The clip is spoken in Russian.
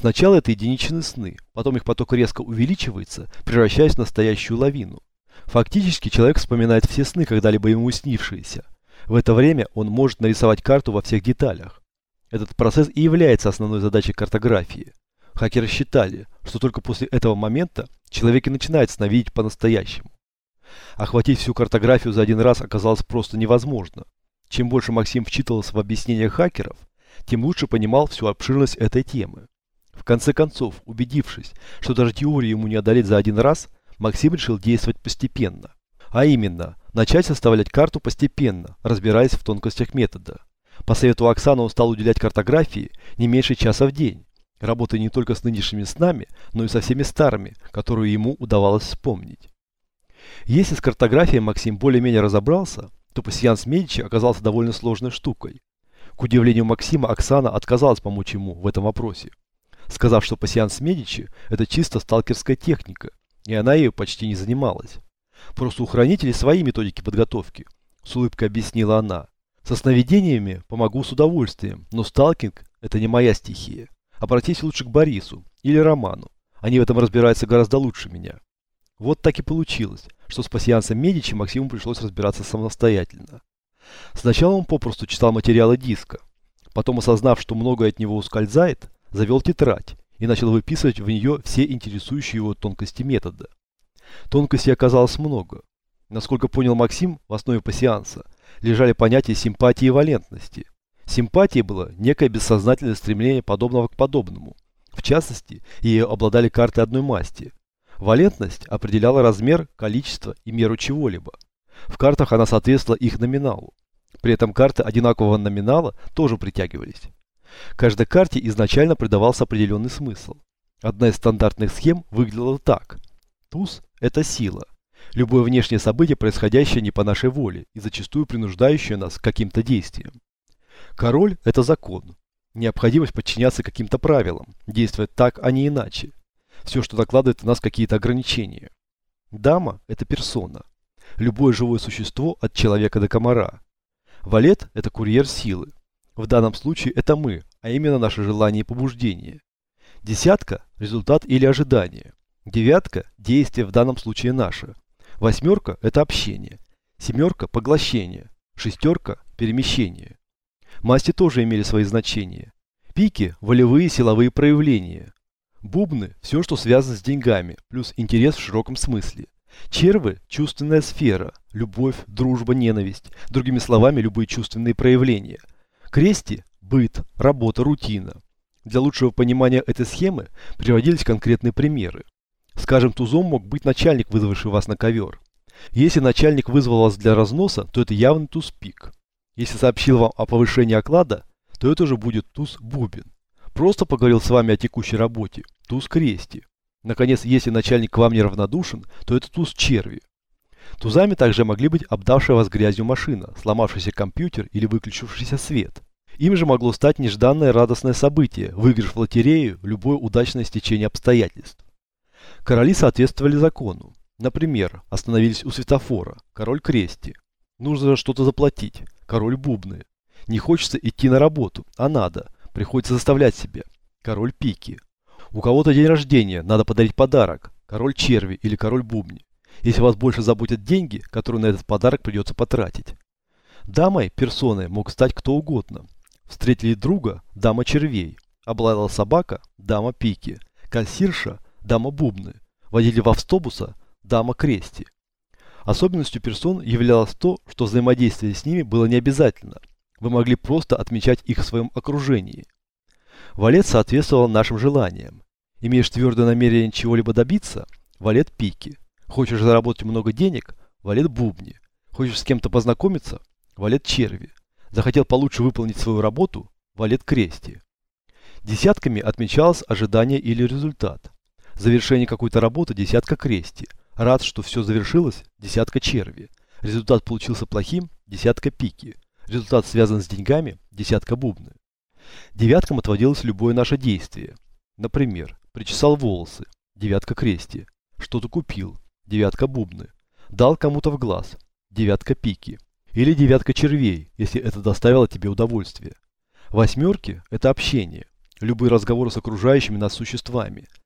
Сначала это единичные сны, потом их поток резко увеличивается, превращаясь в настоящую лавину. Фактически человек вспоминает все сны, когда-либо ему снившиеся. В это время он может нарисовать карту во всех деталях. Этот процесс и является основной задачей картографии. Хакеры считали, что только после этого момента человек и начинает сновидеть по-настоящему. Охватить всю картографию за один раз оказалось просто невозможно. Чем больше Максим вчитывался в объяснения хакеров, тем лучше понимал всю обширность этой темы. В конце концов, убедившись, что даже теорию ему не одолеть за один раз, Максим решил действовать постепенно. А именно, начать составлять карту постепенно, разбираясь в тонкостях метода. По совету Оксаны он стал уделять картографии не меньше часа в день, работая не только с нынешними снами, но и со всеми старыми, которые ему удавалось вспомнить. Если с картографией Максим более-менее разобрался, то пассианс Медичи оказался довольно сложной штукой. К удивлению Максима, Оксана отказалась помочь ему в этом вопросе, сказав, что пассианс Медичи – это чисто сталкерская техника, и она ею почти не занималась. Просто у хранителей свои методики подготовки, с улыбкой объяснила она. Со сновидениями помогу с удовольствием, но сталкинг – это не моя стихия. Обратись лучше к Борису или Роману. Они в этом разбираются гораздо лучше меня. Вот так и получилось, что с пассиансом Медичи Максиму пришлось разбираться самостоятельно. Сначала он попросту читал материалы диска. Потом, осознав, что многое от него ускользает, завел тетрадь и начал выписывать в нее все интересующие его тонкости метода. Тонкостей оказалось много. Насколько понял Максим, в основе пассианса лежали понятия симпатии и валентности. Симпатией было некое бессознательное стремление подобного к подобному. В частности, ее обладали карты одной масти. Валентность определяла размер, количество и меру чего-либо. В картах она соответствовала их номиналу. При этом карты одинакового номинала тоже притягивались. Каждой карте изначально придавался определенный смысл. Одна из стандартных схем выглядела так. Туз – это сила. Любое внешнее событие, происходящее не по нашей воле и зачастую принуждающее нас к каким-то действиям. Король – это закон. Необходимость подчиняться каким-то правилам, действовать так, а не иначе. Все, что накладывает на нас какие-то ограничения. Дама – это персона. Любое живое существо от человека до комара. Валет – это курьер силы. В данном случае это мы, а именно наше желание и побуждение. Десятка – результат или ожидание. Девятка – действие в данном случае наше. Восьмерка – это общение. Семерка – поглощение. Шестерка – перемещение. Масти тоже имели свои значения. Пики – волевые силовые проявления. Бубны – все, что связано с деньгами, плюс интерес в широком смысле. Червы – чувственная сфера, любовь, дружба, ненависть, другими словами, любые чувственные проявления. Крести – быт, работа, рутина. Для лучшего понимания этой схемы приводились конкретные примеры. Скажем, тузом мог быть начальник, вызвавший вас на ковер. Если начальник вызвал вас для разноса, то это явный туз-пик. Если сообщил вам о повышении оклада, то это уже будет туз-бубен. Просто поговорил с вами о текущей работе, туз-крести. Наконец, если начальник к вам неравнодушен, то это туз-черви. Тузами также могли быть обдавшая вас грязью машина, сломавшийся компьютер или выключившийся свет. Им же могло стать нежданное радостное событие, выигрыш в лотерею, любое удачное стечение обстоятельств. Короли соответствовали закону. Например, остановились у светофора, король крести. Нужно что-то заплатить, король бубны. Не хочется идти на работу, а надо, приходится заставлять себя, король пики. У кого-то день рождения, надо подарить подарок, король черви или король бубни. Если вас больше заботят деньги, которые на этот подарок придется потратить. Дамой, персоной мог стать кто угодно. Встретили друга, дама червей. Облаяла собака, дама пики. Кассирша, дама бубны. Водитель в автобуса, дама крести. Особенностью персон являлось то, что взаимодействие с ними было не обязательно. Вы могли просто отмечать их в своем окружении. Валет соответствовал нашим желаниям. Имеешь твердое намерение чего-либо добиться – валет пики. Хочешь заработать много денег – валет бубни. Хочешь с кем-то познакомиться – валет черви. Захотел получше выполнить свою работу – валет крести. Десятками отмечалось ожидание или результат. Завершение какой-то работы – десятка крести. Рад, что все завершилось – десятка черви. Результат получился плохим – десятка пики. Результат связан с деньгами – десятка бубны. Девяткам отводилось любое наше действие. Например, причесал волосы – девятка крести. Что-то купил – девятка бубны. Дал кому-то в глаз – девятка пики. Или девятка червей, если это доставило тебе удовольствие. Восьмерки – это общение. любые разговоры с окружающими нас существами.